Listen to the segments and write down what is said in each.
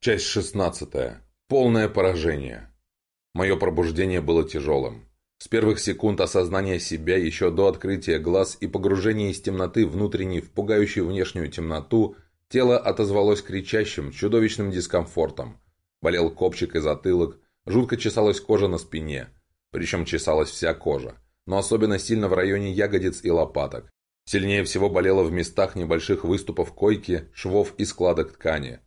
Часть шестнадцатая. Полное поражение. Мое пробуждение было тяжелым. С первых секунд осознания себя еще до открытия глаз и погружения из темноты внутренней в пугающую внешнюю темноту, тело отозвалось кричащим, чудовищным дискомфортом. Болел копчик и затылок, жутко чесалась кожа на спине. Причем чесалась вся кожа, но особенно сильно в районе ягодиц и лопаток. Сильнее всего болело в местах небольших выступов койки, швов и складок ткани.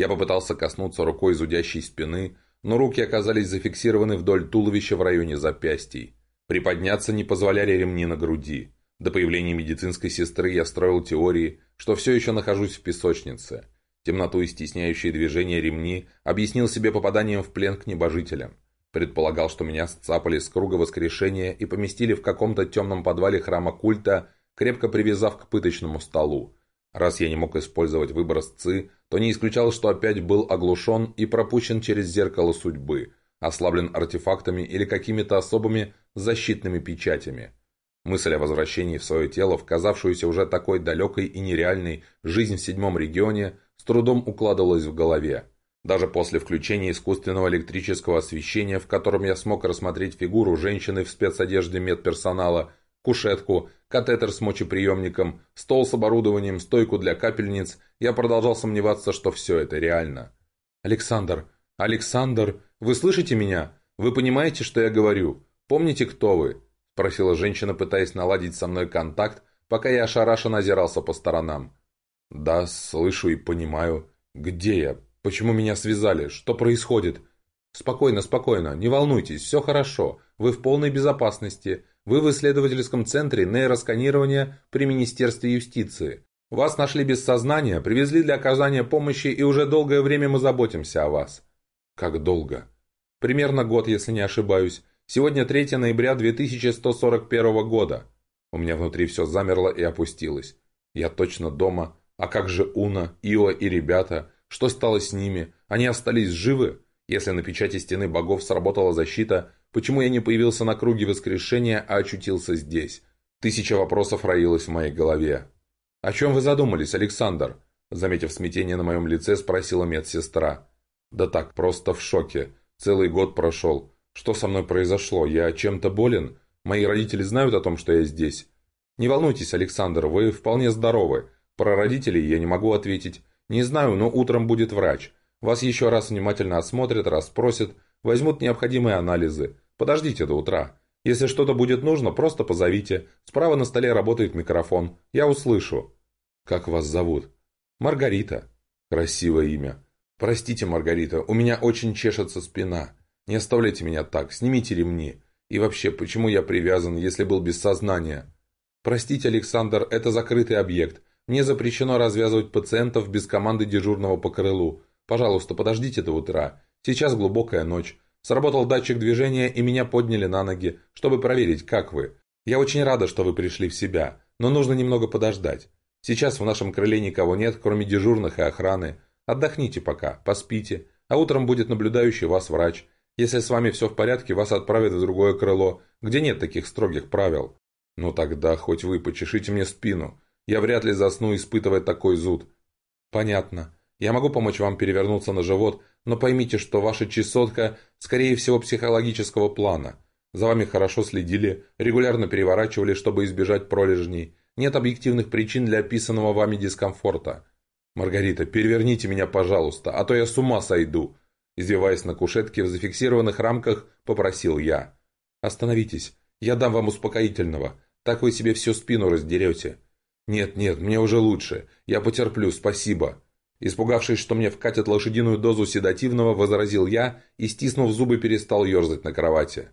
Я попытался коснуться рукой зудящей спины, но руки оказались зафиксированы вдоль туловища в районе запястий. Приподняться не позволяли ремни на груди. До появления медицинской сестры я строил теории, что все еще нахожусь в песочнице. Темноту и стесняющие движения ремни объяснил себе попаданием в плен к небожителям. Предполагал, что меня сцапали с круга воскрешения и поместили в каком-то темном подвале храма культа, крепко привязав к пыточному столу. Раз я не мог использовать выброс ЦИ, то не исключал, что опять был оглушен и пропущен через зеркало судьбы, ослаблен артефактами или какими-то особыми защитными печатями. Мысль о возвращении в свое тело, в казавшуюся уже такой далекой и нереальной жизнь в седьмом регионе, с трудом укладывалась в голове. Даже после включения искусственного электрического освещения, в котором я смог рассмотреть фигуру женщины в спецодежде медперсонала, кушетку, катетер с мочеприемником, стол с оборудованием, стойку для капельниц, я продолжал сомневаться, что все это реально. «Александр! Александр! Вы слышите меня? Вы понимаете, что я говорю? Помните, кто вы?» – спросила женщина, пытаясь наладить со мной контакт, пока я ошарашенно озирался по сторонам. «Да, слышу и понимаю. Где я? Почему меня связали? Что происходит?» «Спокойно, спокойно, не волнуйтесь, все хорошо. Вы в полной безопасности. Вы в исследовательском центре нейросканирования при Министерстве юстиции. Вас нашли без сознания, привезли для оказания помощи, и уже долгое время мы заботимся о вас». «Как долго?» «Примерно год, если не ошибаюсь. Сегодня 3 ноября 2141 года». У меня внутри все замерло и опустилось. Я точно дома. А как же Уна, Ио и ребята? Что стало с ними? Они остались живы? Если на печати стены богов сработала защита, почему я не появился на круге воскрешения, а очутился здесь? Тысяча вопросов роилась в моей голове. «О чем вы задумались, Александр?» Заметив смятение на моем лице, спросила медсестра. «Да так, просто в шоке. Целый год прошел. Что со мной произошло? Я чем-то болен? Мои родители знают о том, что я здесь?» «Не волнуйтесь, Александр, вы вполне здоровы. Про родителей я не могу ответить. Не знаю, но утром будет врач. Вас еще раз внимательно осмотрят, расспросят, возьмут необходимые анализы. Подождите до утра. Если что-то будет нужно, просто позовите. Справа на столе работает микрофон. Я услышу. Как вас зовут? Маргарита. Красивое имя. Простите, Маргарита, у меня очень чешется спина. Не оставляйте меня так, снимите ремни. И вообще, почему я привязан, если был без сознания? Простите, Александр, это закрытый объект. Мне запрещено развязывать пациентов без команды дежурного по крылу. Пожалуйста, подождите до утра. Сейчас глубокая ночь. Сработал датчик движения, и меня подняли на ноги, чтобы проверить, как вы. Я очень рада, что вы пришли в себя, но нужно немного подождать. Сейчас в нашем крыле никого нет, кроме дежурных и охраны. Отдохните пока, поспите, а утром будет наблюдающий вас врач. Если с вами все в порядке, вас отправят в другое крыло, где нет таких строгих правил. Ну тогда хоть вы почешите мне спину. Я вряд ли засну, испытывая такой зуд. Понятно. Я могу помочь вам перевернуться на живот, но поймите, что ваша чесотка, скорее всего, психологического плана. За вами хорошо следили, регулярно переворачивали, чтобы избежать пролежней. Нет объективных причин для описанного вами дискомфорта. Маргарита, переверните меня, пожалуйста, а то я с ума сойду. Извиваясь на кушетке в зафиксированных рамках, попросил я. Остановитесь, я дам вам успокоительного. Так вы себе всю спину раздерете. Нет, нет, мне уже лучше. Я потерплю, спасибо. Испугавшись, что мне вкатят лошадиную дозу седативного, возразил я и, стиснув зубы, перестал ерзать на кровати.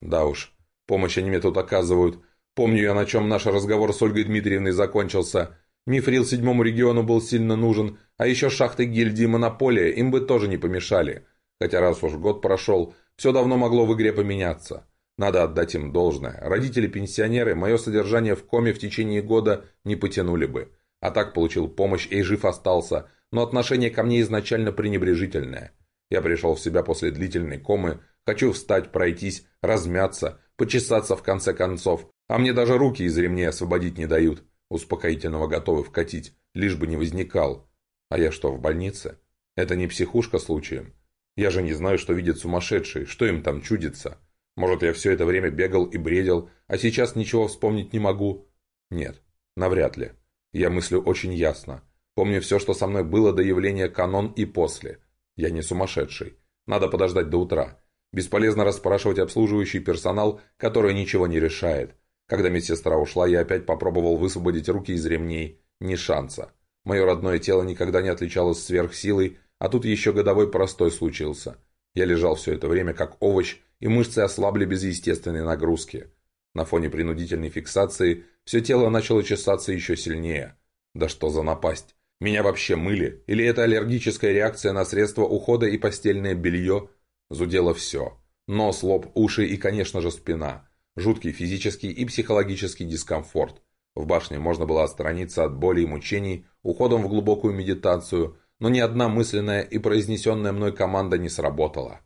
Да уж, помощь они мне тут оказывают. Помню я, на чем наш разговор с Ольгой Дмитриевной закончился. Мифрил седьмому региону был сильно нужен, а еще шахты гильдии Монополия им бы тоже не помешали. Хотя раз уж год прошел, все давно могло в игре поменяться. Надо отдать им должное. Родители-пенсионеры мое содержание в коме в течение года не потянули бы. А так получил помощь и жив остался – но отношение ко мне изначально пренебрежительное. Я пришел в себя после длительной комы, хочу встать, пройтись, размяться, почесаться в конце концов, а мне даже руки из ремней освободить не дают. Успокоительного готовы вкатить, лишь бы не возникал. А я что, в больнице? Это не психушка случаем? Я же не знаю, что видят сумасшедшие, что им там чудится. Может, я все это время бегал и бредил, а сейчас ничего вспомнить не могу? Нет, навряд ли. Я мыслю очень ясно. Помню все, что со мной было до явления канон и после. Я не сумасшедший. Надо подождать до утра. Бесполезно расспрашивать обслуживающий персонал, который ничего не решает. Когда медсестра ушла, я опять попробовал высвободить руки из ремней. Ни шанса. Мое родное тело никогда не отличалось сверхсилой, а тут еще годовой простой случился. Я лежал все это время как овощ, и мышцы ослабли без естественной нагрузки. На фоне принудительной фиксации все тело начало чесаться еще сильнее. Да что за напасть? Меня вообще мыли? Или это аллергическая реакция на средства ухода и постельное белье? Зудело все. Нос, лоб, уши и, конечно же, спина. Жуткий физический и психологический дискомфорт. В башне можно было отстраниться от боли и мучений уходом в глубокую медитацию, но ни одна мысленная и произнесенная мной команда не сработала.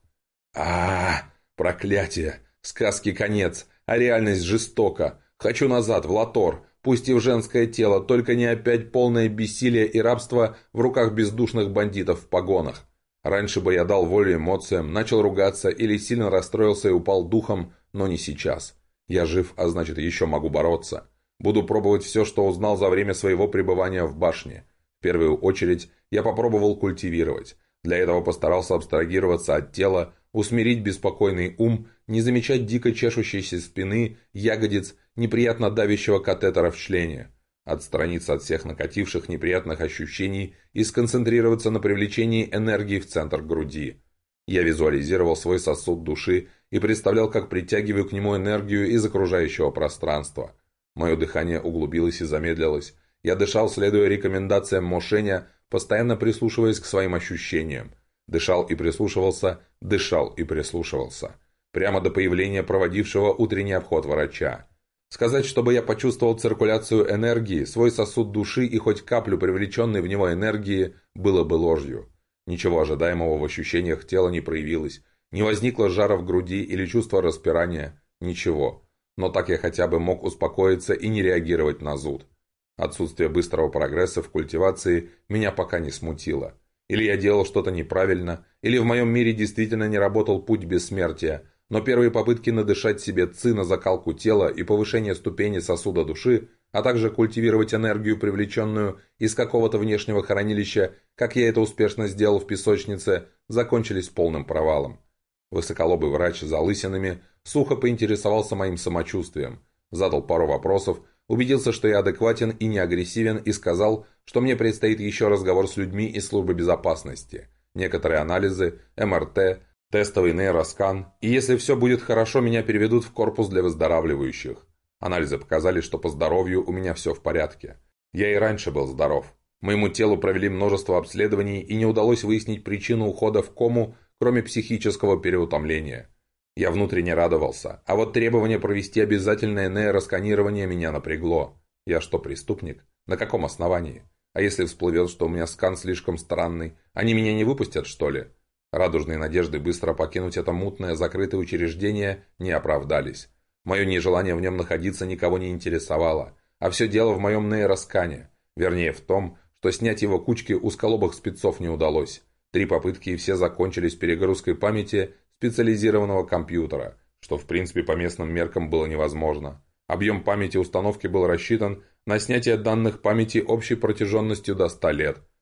а, -а, -а Проклятие! Сказки конец, а реальность жестока. Хочу назад, в Латор, пусть и в женское тело, только не опять полное бессилие и рабство в руках бездушных бандитов в погонах. Раньше бы я дал волю эмоциям, начал ругаться или сильно расстроился и упал духом, но не сейчас. Я жив, а значит еще могу бороться. Буду пробовать все, что узнал за время своего пребывания в башне. В первую очередь я попробовал культивировать. Для этого постарался абстрагироваться от тела, усмирить беспокойный ум, не замечать дико чешущейся спины, ягодиц неприятно давящего катетера в члене, отстраниться от всех накативших неприятных ощущений и сконцентрироваться на привлечении энергии в центр груди. Я визуализировал свой сосуд души и представлял, как притягиваю к нему энергию из окружающего пространства. Мое дыхание углубилось и замедлилось. Я дышал, следуя рекомендациям Мошеня, постоянно прислушиваясь к своим ощущениям. Дышал и прислушивался, дышал и прислушивался. Прямо до появления проводившего утренний обход врача. Сказать, чтобы я почувствовал циркуляцию энергии, свой сосуд души и хоть каплю привлеченной в него энергии, было бы ложью. Ничего ожидаемого в ощущениях тела не проявилось. Не возникло жара в груди или чувства распирания. Ничего. Но так я хотя бы мог успокоиться и не реагировать на зуд. Отсутствие быстрого прогресса в культивации меня пока не смутило. Или я делал что-то неправильно, или в моем мире действительно не работал путь бессмертия, но первые попытки надышать себе ци на закалку тела и повышение ступени сосуда души, а также культивировать энергию, привлеченную из какого-то внешнего хранилища, как я это успешно сделал в песочнице, закончились полным провалом. Высоколобый врач за лысинами сухо поинтересовался моим самочувствием, задал пару вопросов, убедился, что я адекватен и не агрессивен, и сказал, что мне предстоит еще разговор с людьми из службы безопасности. Некоторые анализы, МРТ, Тестовый нейроскан, и если все будет хорошо, меня переведут в корпус для выздоравливающих. Анализы показали, что по здоровью у меня все в порядке. Я и раньше был здоров. Моему телу провели множество обследований и не удалось выяснить причину ухода в кому, кроме психического переутомления. Я внутренне радовался, а вот требование провести обязательное нейросканирование меня напрягло. Я что, преступник? На каком основании? А если всплывет, что у меня скан слишком странный, они меня не выпустят, что ли? Радужные надежды быстро покинуть это мутное закрытое учреждение не оправдались. Мое нежелание в нем находиться никого не интересовало, а все дело в моем нейроскане, вернее в том, что снять его кучки узколобых спецов не удалось. Три попытки и все закончились перегрузкой памяти специализированного компьютера, что в принципе по местным меркам было невозможно. Объем памяти установки был рассчитан на снятие данных памяти общей протяженностью до 100 лет –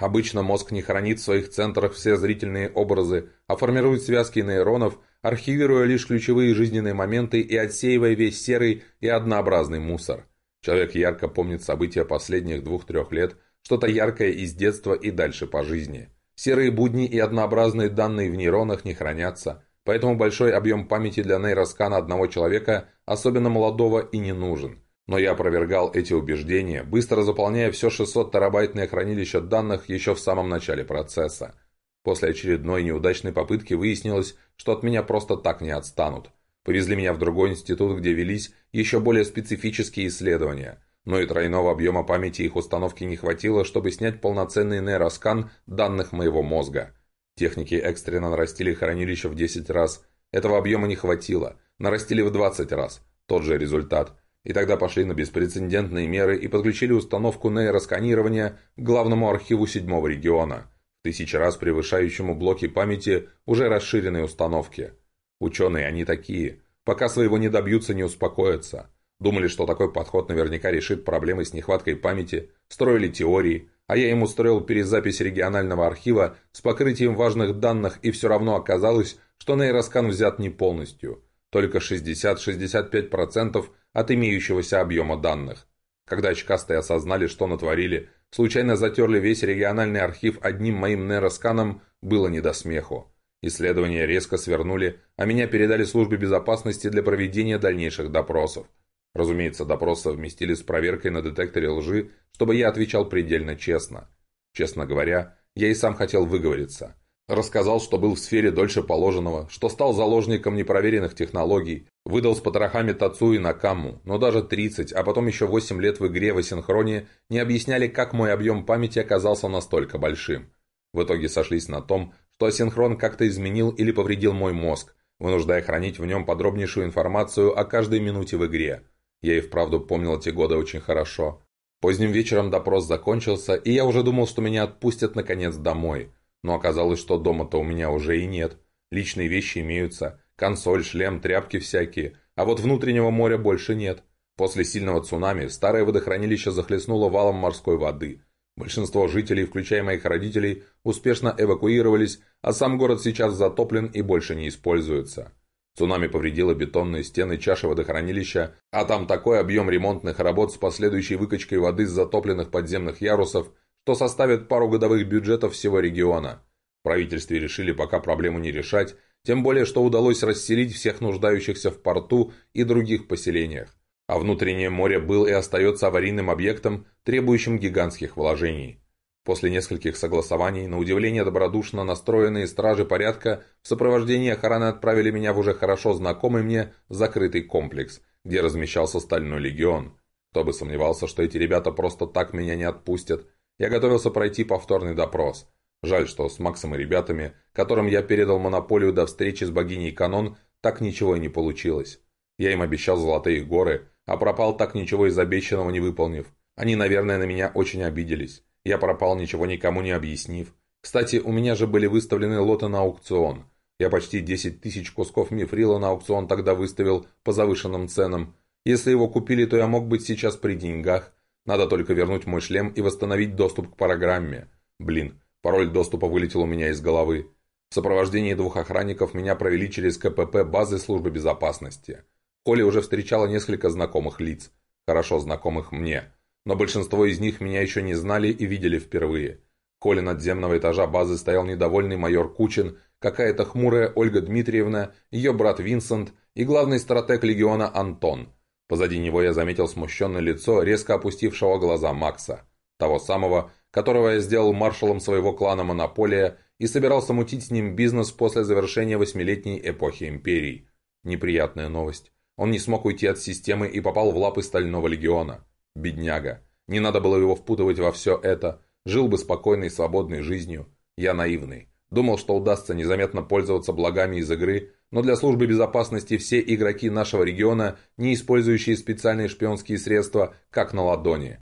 Обычно мозг не хранит в своих центрах все зрительные образы, а формирует связки нейронов, архивируя лишь ключевые жизненные моменты и отсеивая весь серый и однообразный мусор. Человек ярко помнит события последних двух-трех лет, что-то яркое из детства и дальше по жизни. Серые будни и однообразные данные в нейронах не хранятся, поэтому большой объем памяти для нейроскана одного человека, особенно молодого, и не нужен – но я опровергал эти убеждения, быстро заполняя все 600-терабайтное хранилище данных еще в самом начале процесса. После очередной неудачной попытки выяснилось, что от меня просто так не отстанут. Повезли меня в другой институт, где велись еще более специфические исследования. Но и тройного объема памяти их установки не хватило, чтобы снять полноценный нейроскан данных моего мозга. Техники экстренно нарастили хранилище в 10 раз. Этого объема не хватило. Нарастили в 20 раз. Тот же результат. И тогда пошли на беспрецедентные меры и подключили установку нейросканирования к главному архиву седьмого региона. в тысячи раз превышающему блоки памяти уже расширенной установки. Ученые они такие, пока своего не добьются, не успокоятся. Думали, что такой подход наверняка решит проблемы с нехваткой памяти, строили теории, а я им устроил перезапись регионального архива с покрытием важных данных, и все равно оказалось, что нейроскан взят не полностью, только 60-65% от имеющегося объема данных. Когда очкастые осознали, что натворили, случайно затерли весь региональный архив одним моим нейросканом, было не до смеху. Исследования резко свернули, а меня передали службе безопасности для проведения дальнейших допросов. Разумеется, допрос совместили с проверкой на детекторе лжи, чтобы я отвечал предельно честно. Честно говоря, я и сам хотел выговориться. Рассказал, что был в сфере дольше положенного, что стал заложником непроверенных технологий, выдал с потрохами Тацу и Накаму, но даже 30, а потом еще 8 лет в игре в асинхроне не объясняли, как мой объем памяти оказался настолько большим. В итоге сошлись на том, что асинхрон как-то изменил или повредил мой мозг, вынуждая хранить в нем подробнейшую информацию о каждой минуте в игре. Я и вправду помнил эти годы очень хорошо. Поздним вечером допрос закончился, и я уже думал, что меня отпустят наконец домой. Но оказалось, что дома-то у меня уже и нет. Личные вещи имеются, консоль, шлем, тряпки всякие, а вот внутреннего моря больше нет. После сильного цунами старое водохранилище захлестнуло валом морской воды. Большинство жителей, включая моих родителей, успешно эвакуировались, а сам город сейчас затоплен и больше не используется. Цунами повредило бетонные стены чаши водохранилища, а там такой объем ремонтных работ с последующей выкачкой воды с затопленных подземных ярусов, что составит пару годовых бюджетов всего региона. В правительстве решили пока проблему не решать, тем более, что удалось расселить всех нуждающихся в порту и других поселениях. А внутреннее море был и остается аварийным объектом, требующим гигантских вложений. После нескольких согласований, на удивление добродушно настроенные стражи порядка в сопровождении охраны отправили меня в уже хорошо знакомый мне закрытый комплекс, где размещался Стальной Легион. Кто бы сомневался, что эти ребята просто так меня не отпустят. Я готовился пройти повторный допрос. Жаль, что с Максом и ребятами, которым я передал монополию до встречи с богиней Канон, так ничего и не получилось. Я им обещал золотые горы, а пропал так ничего из обещанного не выполнив. Они, наверное, на меня очень обиделись. Я пропал, ничего никому не объяснив. Кстати, у меня же были выставлены лоты на аукцион. Я почти 10 тысяч кусков мифрила на аукцион тогда выставил по завышенным ценам. Если его купили, то я мог быть сейчас при деньгах. Надо только вернуть мой шлем и восстановить доступ к программе. Блин, пароль доступа вылетел у меня из головы. В сопровождении двух охранников меня провели через КПП базы службы безопасности. Коля уже встречала несколько знакомых лиц. Хорошо знакомых мне но большинство из них меня еще не знали и видели впервые. Холле надземного этажа базы стоял недовольный майор Кучин, какая-то хмурая Ольга Дмитриевна, ее брат Винсент и главный стратег легиона Антон. Позади него я заметил смущенное лицо резко опустившего глаза Макса, того самого, которого я сделал маршалом своего клана Монополия и собирался мутить с ним бизнес после завершения восьмилетней эпохи Империи. Неприятная новость. Он не смог уйти от системы и попал в лапы Стального Легиона. Бедняга. Не надо было его впутывать во все это. Жил бы спокойной свободной жизнью. Я наивный. Думал, что удастся незаметно пользоваться благами из игры, но для службы безопасности все игроки нашего региона, не использующие специальные шпионские средства, как на ладони.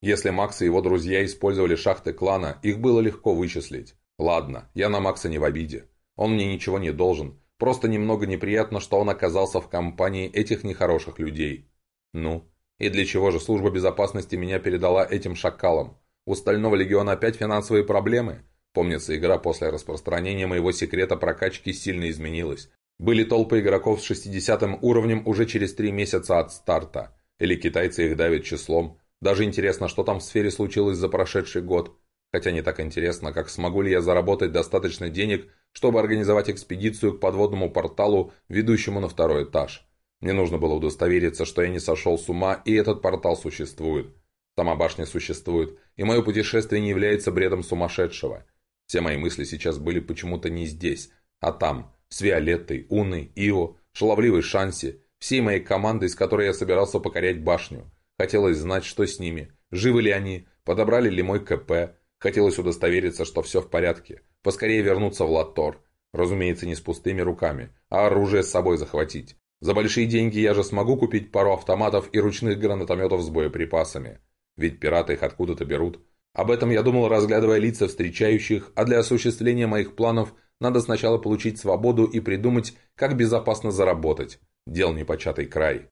Если Макс и его друзья использовали шахты клана, их было легко вычислить. Ладно, я на Макса не в обиде. Он мне ничего не должен. Просто немного неприятно, что он оказался в компании этих нехороших людей. Ну, и для чего же служба безопасности меня передала этим шакалам? У Стального Легиона опять финансовые проблемы? Помнится, игра после распространения моего секрета прокачки сильно изменилась. Были толпы игроков с 60 уровнем уже через 3 месяца от старта. Или китайцы их давят числом. Даже интересно, что там в сфере случилось за прошедший год. Хотя не так интересно, как смогу ли я заработать достаточно денег, чтобы организовать экспедицию к подводному порталу, ведущему на второй этаж. Мне нужно было удостовериться, что я не сошел с ума, и этот портал существует. Сама башня существует, и мое путешествие не является бредом сумасшедшего. Все мои мысли сейчас были почему-то не здесь, а там, с Виолеттой, Уной, Ио, шаловливой Шанси, всей моей командой, с которой я собирался покорять башню. Хотелось знать, что с ними, живы ли они, подобрали ли мой КП. Хотелось удостовериться, что все в порядке, поскорее вернуться в Латор. Разумеется, не с пустыми руками, а оружие с собой захватить. За большие деньги я же смогу купить пару автоматов и ручных гранатометов с боеприпасами. Ведь пираты их откуда-то берут. Об этом я думал, разглядывая лица встречающих, а для осуществления моих планов надо сначала получить свободу и придумать, как безопасно заработать. Дел непочатый край.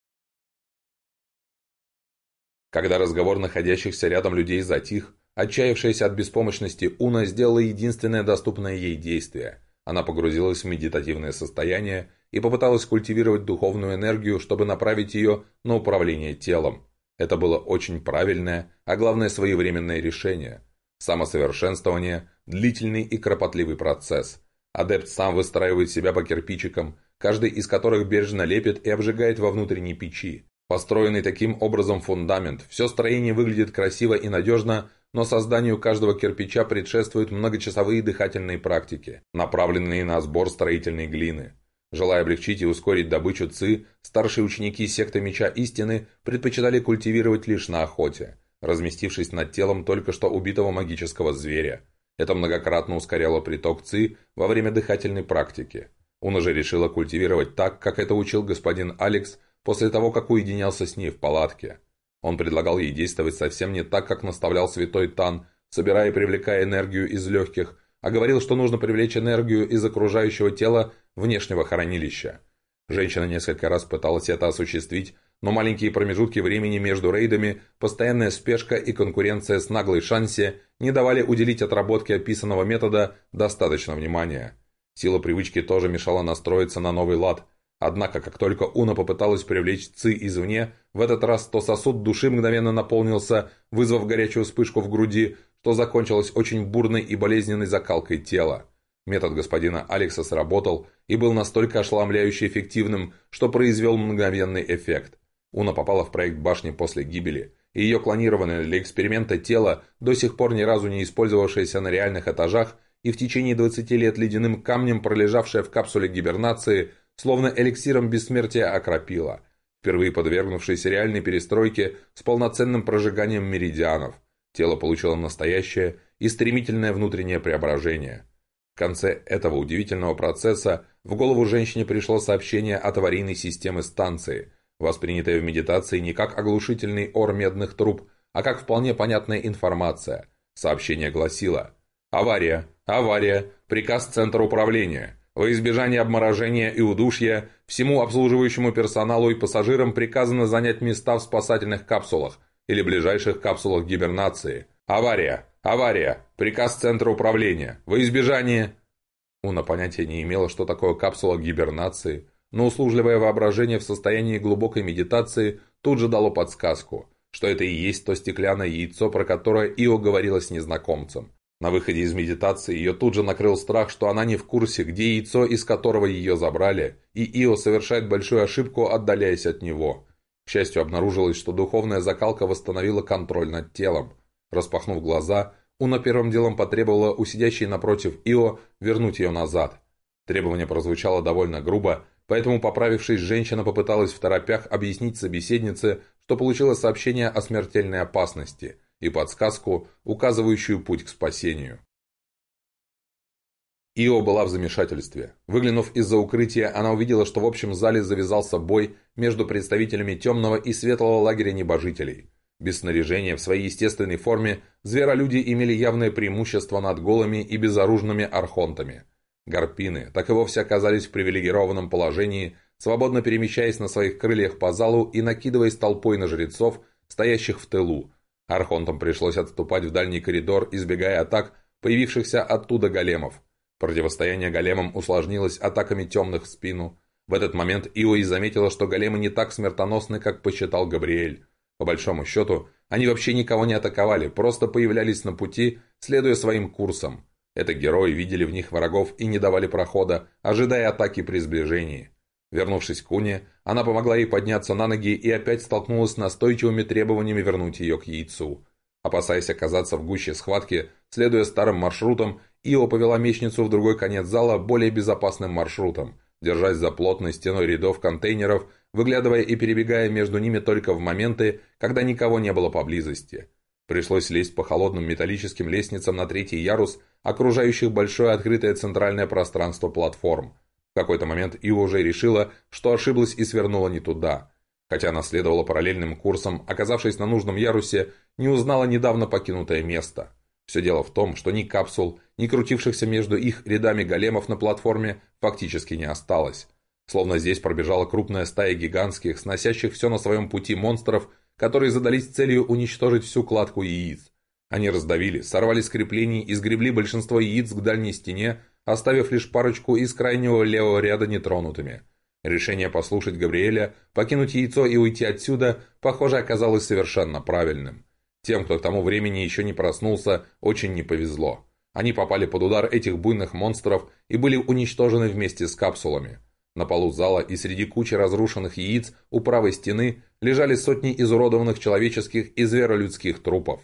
Когда разговор находящихся рядом людей затих, отчаявшаяся от беспомощности Уна сделала единственное доступное ей действие. Она погрузилась в медитативное состояние и попыталась культивировать духовную энергию, чтобы направить ее на управление телом. Это было очень правильное, а главное своевременное решение. Самосовершенствование – длительный и кропотливый процесс. Адепт сам выстраивает себя по кирпичикам, каждый из которых бережно лепит и обжигает во внутренней печи. Построенный таким образом фундамент, все строение выглядит красиво и надежно, но созданию каждого кирпича предшествуют многочасовые дыхательные практики, направленные на сбор строительной глины. Желая облегчить и ускорить добычу ЦИ, старшие ученики секты Меча Истины предпочитали культивировать лишь на охоте, разместившись над телом только что убитого магического зверя. Это многократно ускоряло приток ЦИ во время дыхательной практики. Он уже решила культивировать так, как это учил господин Алекс после того, как уединялся с ней в палатке. Он предлагал ей действовать совсем не так, как наставлял святой Тан, собирая и привлекая энергию из легких, а говорил, что нужно привлечь энергию из окружающего тела внешнего хранилища. Женщина несколько раз пыталась это осуществить, но маленькие промежутки времени между рейдами, постоянная спешка и конкуренция с наглой шанси не давали уделить отработке описанного метода достаточно внимания. Сила привычки тоже мешала настроиться на новый лад, Однако, как только Уна попыталась привлечь Ци извне, в этот раз то сосуд души мгновенно наполнился, вызвав горячую вспышку в груди, что закончилось очень бурной и болезненной закалкой тела. Метод господина Алекса сработал и был настолько ошеломляюще эффективным, что произвел мгновенный эффект. Уна попала в проект башни после гибели, и ее клонированное для эксперимента тело, до сих пор ни разу не использовавшееся на реальных этажах и в течение 20 лет ледяным камнем пролежавшее в капсуле гибернации – словно эликсиром бессмертия окропила, впервые подвергнувшись реальной перестройке с полноценным прожиганием меридианов. Тело получило настоящее и стремительное внутреннее преображение. В конце этого удивительного процесса в голову женщине пришло сообщение от аварийной системы станции, воспринятое в медитации не как оглушительный ор медных труб, а как вполне понятная информация. Сообщение гласило «Авария! Авария! Приказ Центра управления! Во избежание обморожения и удушья, всему обслуживающему персоналу и пассажирам приказано занять места в спасательных капсулах или ближайших капсулах гибернации. Авария! Авария! Приказ Центра управления! Во избежание... Уна понятия не имела, что такое капсула гибернации, но услужливое воображение в состоянии глубокой медитации тут же дало подсказку, что это и есть то стеклянное яйцо, про которое Ио говорила с незнакомцем. На выходе из медитации ее тут же накрыл страх, что она не в курсе, где яйцо, из которого ее забрали, и Ио совершает большую ошибку, отдаляясь от него. К счастью, обнаружилось, что духовная закалка восстановила контроль над телом. Распахнув глаза, Уна первым делом потребовала у сидящей напротив Ио вернуть ее назад. Требование прозвучало довольно грубо, поэтому, поправившись, женщина попыталась в торопях объяснить собеседнице, что получила сообщение о смертельной опасности – и подсказку, указывающую путь к спасению. Ио была в замешательстве. Выглянув из-за укрытия, она увидела, что в общем зале завязался бой между представителями темного и светлого лагеря небожителей. Без снаряжения в своей естественной форме зверолюди имели явное преимущество над голыми и безоружными архонтами. Гарпины так и вовсе оказались в привилегированном положении, свободно перемещаясь на своих крыльях по залу и накидываясь толпой на жрецов, стоящих в тылу, Архонтам пришлось отступать в дальний коридор, избегая атак, появившихся оттуда големов. Противостояние големам усложнилось атаками темных в спину. В этот момент Иои заметила, что големы не так смертоносны, как посчитал Габриэль. По большому счету, они вообще никого не атаковали, просто появлялись на пути, следуя своим курсам. Это герои видели в них врагов и не давали прохода, ожидая атаки при сближении. Вернувшись к Уне, она помогла ей подняться на ноги и опять столкнулась с настойчивыми требованиями вернуть ее к яйцу. Опасаясь оказаться в гуще схватки, следуя старым маршрутам, Ио повела мечницу в другой конец зала более безопасным маршрутом, держась за плотной стеной рядов контейнеров, выглядывая и перебегая между ними только в моменты, когда никого не было поблизости. Пришлось лезть по холодным металлическим лестницам на третий ярус, окружающих большое открытое центральное пространство платформ – в какой-то момент Ио уже решила, что ошиблась и свернула не туда. Хотя она следовала параллельным курсом, оказавшись на нужном ярусе, не узнала недавно покинутое место. Все дело в том, что ни капсул, ни крутившихся между их рядами големов на платформе фактически не осталось. Словно здесь пробежала крупная стая гигантских, сносящих все на своем пути монстров, которые задались целью уничтожить всю кладку яиц. Они раздавили, сорвали с и сгребли большинство яиц к дальней стене, оставив лишь парочку из крайнего левого ряда нетронутыми – Решение послушать Габриэля, покинуть яйцо и уйти отсюда, похоже, оказалось совершенно правильным. Тем, кто к тому времени еще не проснулся, очень не повезло. Они попали под удар этих буйных монстров и были уничтожены вместе с капсулами. На полу зала и среди кучи разрушенных яиц у правой стены лежали сотни изуродованных человеческих и зверолюдских трупов.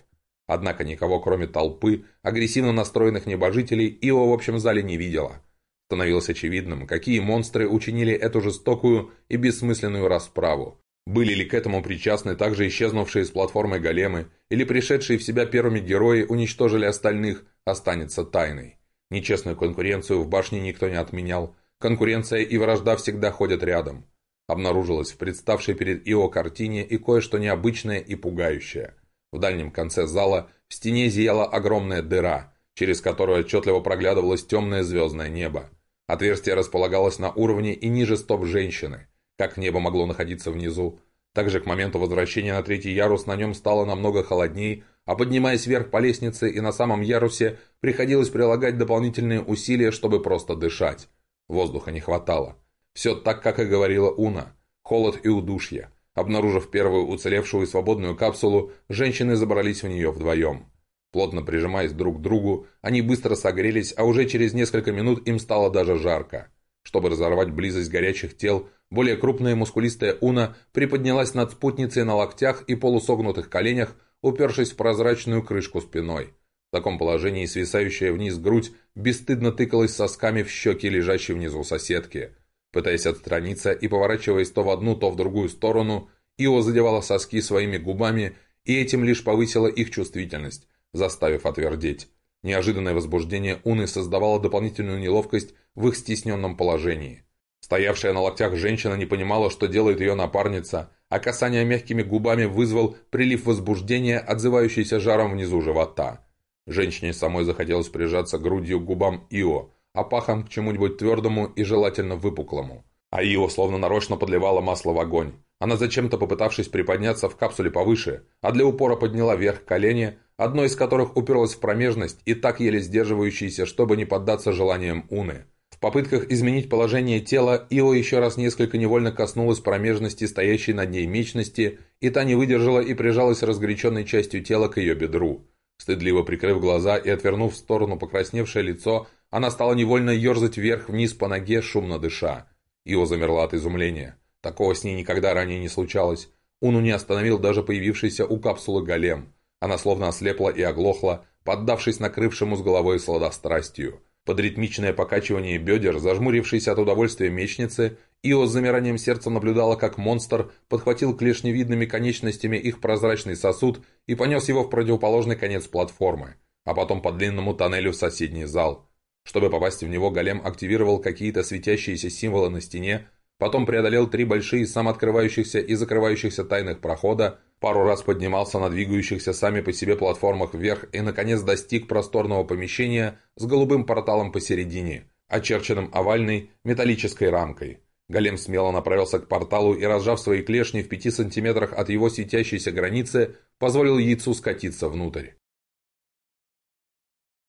Однако никого, кроме толпы, агрессивно настроенных небожителей, Ио в общем зале не видела – Становилось очевидным, какие монстры учинили эту жестокую и бессмысленную расправу. Были ли к этому причастны также исчезнувшие с платформы големы, или пришедшие в себя первыми герои уничтожили остальных, останется тайной. Нечестную конкуренцию в башне никто не отменял. Конкуренция и вражда всегда ходят рядом. Обнаружилось в представшей перед Ио картине и кое-что необычное и пугающее. В дальнем конце зала в стене зияла огромная дыра, через которую отчетливо проглядывалось темное звездное небо. Отверстие располагалось на уровне и ниже стоп женщины. Как небо могло находиться внизу? Также к моменту возвращения на третий ярус на нем стало намного холодней, а поднимаясь вверх по лестнице и на самом ярусе приходилось прилагать дополнительные усилия, чтобы просто дышать. Воздуха не хватало. Все так, как и говорила Уна. Холод и удушье. Обнаружив первую уцелевшую и свободную капсулу, женщины забрались в нее вдвоем. Плотно прижимаясь друг к другу, они быстро согрелись, а уже через несколько минут им стало даже жарко. Чтобы разорвать близость горячих тел, более крупная мускулистая Уна приподнялась над спутницей на локтях и полусогнутых коленях, упершись в прозрачную крышку спиной. В таком положении свисающая вниз грудь бесстыдно тыкалась сосками в щеки лежащей внизу соседки. Пытаясь отстраниться и поворачиваясь то в одну, то в другую сторону, Ио задевала соски своими губами и этим лишь повысила их чувствительность заставив отвердеть. Неожиданное возбуждение Уны создавало дополнительную неловкость в их стесненном положении. Стоявшая на локтях женщина не понимала, что делает ее напарница, а касание мягкими губами вызвал прилив возбуждения, отзывающийся жаром внизу живота. Женщине самой захотелось прижаться грудью к губам Ио, а пахом к чему-нибудь твердому и желательно выпуклому. А Ио словно нарочно подливала масло в огонь. Она зачем-то попытавшись приподняться в капсуле повыше, а для упора подняла вверх колени, одно из которых уперлось в промежность и так еле сдерживающийся, чтобы не поддаться желаниям Уны. В попытках изменить положение тела Ио еще раз несколько невольно коснулась промежности, стоящей над ней мечности, и та не выдержала и прижалась разгоряченной частью тела к ее бедру. Стыдливо прикрыв глаза и отвернув в сторону покрасневшее лицо, она стала невольно ерзать вверх-вниз по ноге, шумно дыша. Ио замерла от изумления. Такого с ней никогда ранее не случалось. Уну не остановил даже появившийся у капсулы голем. Она словно ослепла и оглохла, поддавшись накрывшему с головой сладострастию. Под ритмичное покачивание бедер, зажмурившись от удовольствия мечницы, Ио с замиранием сердца наблюдала, как монстр подхватил клешневидными конечностями их прозрачный сосуд и понес его в противоположный конец платформы, а потом по длинному тоннелю в соседний зал. Чтобы попасть в него, голем активировал какие-то светящиеся символы на стене, потом преодолел три большие самооткрывающихся и закрывающихся тайных прохода, пару раз поднимался на двигающихся сами по себе платформах вверх и, наконец, достиг просторного помещения с голубым порталом посередине, очерченным овальной металлической рамкой. Голем смело направился к порталу и, разжав свои клешни в пяти сантиметрах от его светящейся границы, позволил яйцу скатиться внутрь.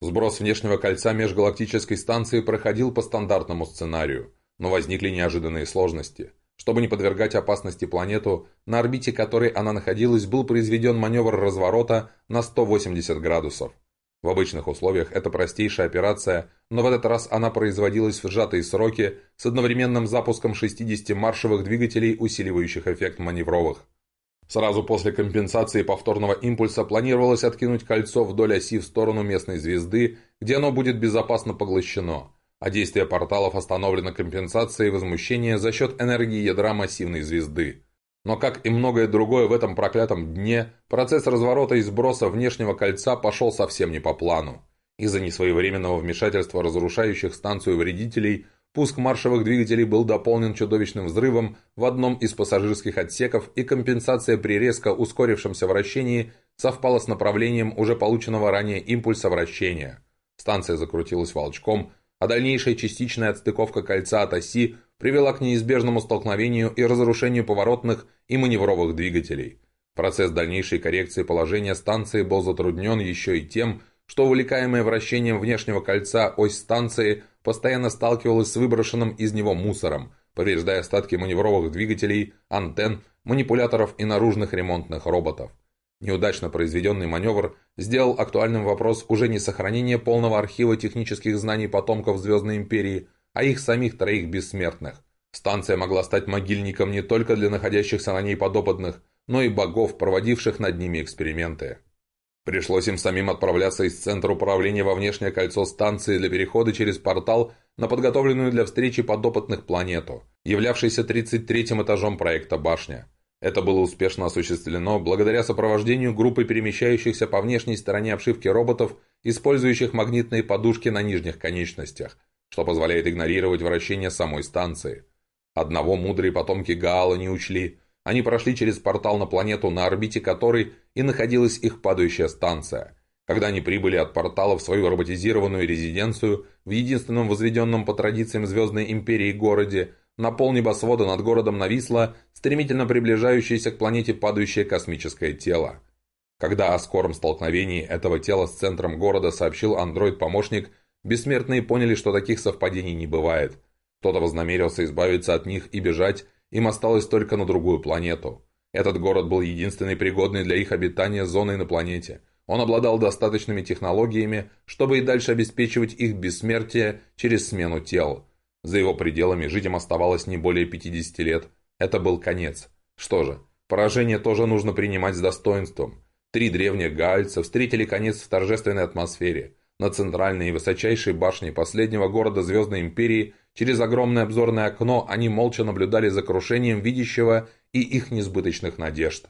Сброс внешнего кольца межгалактической станции проходил по стандартному сценарию, но возникли неожиданные сложности. Чтобы не подвергать опасности планету, на орбите которой она находилась, был произведен маневр разворота на 180 градусов. В обычных условиях это простейшая операция, но в этот раз она производилась в сжатые сроки с одновременным запуском 60 маршевых двигателей, усиливающих эффект маневровых. Сразу после компенсации повторного импульса планировалось откинуть кольцо вдоль оси в сторону местной звезды, где оно будет безопасно поглощено – а действие порталов остановлено компенсацией возмущения за счет энергии ядра массивной звезды. Но как и многое другое в этом проклятом дне, процесс разворота и сброса внешнего кольца пошел совсем не по плану. Из-за несвоевременного вмешательства разрушающих станцию вредителей, Пуск маршевых двигателей был дополнен чудовищным взрывом в одном из пассажирских отсеков, и компенсация при резко ускорившемся вращении совпала с направлением уже полученного ранее импульса вращения. Станция закрутилась волчком, а дальнейшая частичная отстыковка кольца от оси привела к неизбежному столкновению и разрушению поворотных и маневровых двигателей. Процесс дальнейшей коррекции положения станции был затруднен еще и тем, что увлекаемая вращением внешнего кольца ось станции постоянно сталкивалась с выброшенным из него мусором, повреждая остатки маневровых двигателей, антенн, манипуляторов и наружных ремонтных роботов. Неудачно произведенный маневр сделал актуальным вопрос уже не сохранения полного архива технических знаний потомков Звездной Империи, а их самих троих бессмертных. Станция могла стать могильником не только для находящихся на ней подопытных, но и богов, проводивших над ними эксперименты. Пришлось им самим отправляться из центра управления во внешнее кольцо станции для перехода через портал на подготовленную для встречи подопытных планету, являвшейся 33-м этажом проекта «Башня». Это было успешно осуществлено благодаря сопровождению группы перемещающихся по внешней стороне обшивки роботов, использующих магнитные подушки на нижних конечностях, что позволяет игнорировать вращение самой станции. Одного мудрые потомки Гаала не учли. Они прошли через портал на планету, на орбите которой и находилась их падающая станция. Когда они прибыли от портала в свою роботизированную резиденцию в единственном возведенном по традициям Звездной Империи городе, на пол небосвода над городом нависло стремительно приближающееся к планете падающее космическое тело. Когда о скором столкновении этого тела с центром города сообщил андроид-помощник, бессмертные поняли, что таких совпадений не бывает. Кто-то вознамерился избавиться от них и бежать, им осталось только на другую планету. Этот город был единственной пригодной для их обитания зоной на планете. Он обладал достаточными технологиями, чтобы и дальше обеспечивать их бессмертие через смену тел – за его пределами жить им оставалось не более 50 лет. Это был конец. Что же, поражение тоже нужно принимать с достоинством. Три древних гаальца встретили конец в торжественной атмосфере. На центральной и высочайшей башне последнего города Звездной Империи через огромное обзорное окно они молча наблюдали за крушением видящего и их несбыточных надежд.